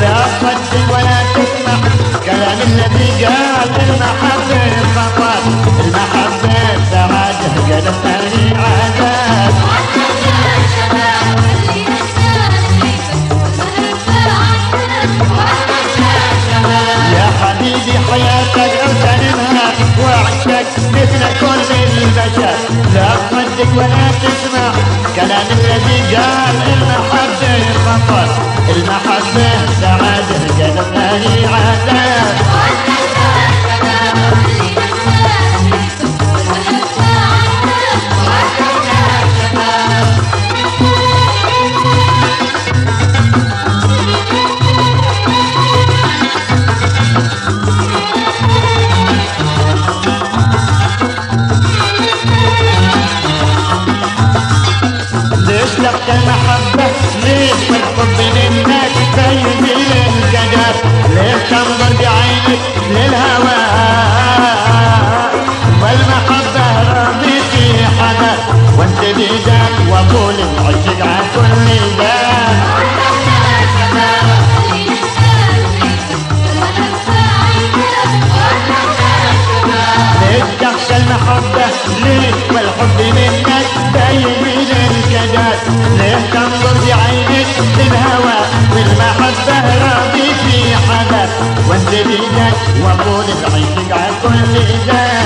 لا تصدق ولا تسمع كلام الذي قال المحبة فقط المحبة سعادة قدم أهلي عذاب يا حبيبي حياتك أغتنمها وعشتك مثل كل البشر. لا تصدق ولا تسمع. كلام الذي قال المحبة خطر المحبة سعادة لك المحبة ليش والحب منك؟ بين القدر ليش تنظر بعينك للهوى. والمحبة راضي في حذر وانت بيدك واقول العشق على كل باب ليش تخشى المحبة؟ ليش والحب منك ليش تنظر بعينك للهوى؟ والمحبة راضي في حذر وانت بيدك واقول العشق على كل باب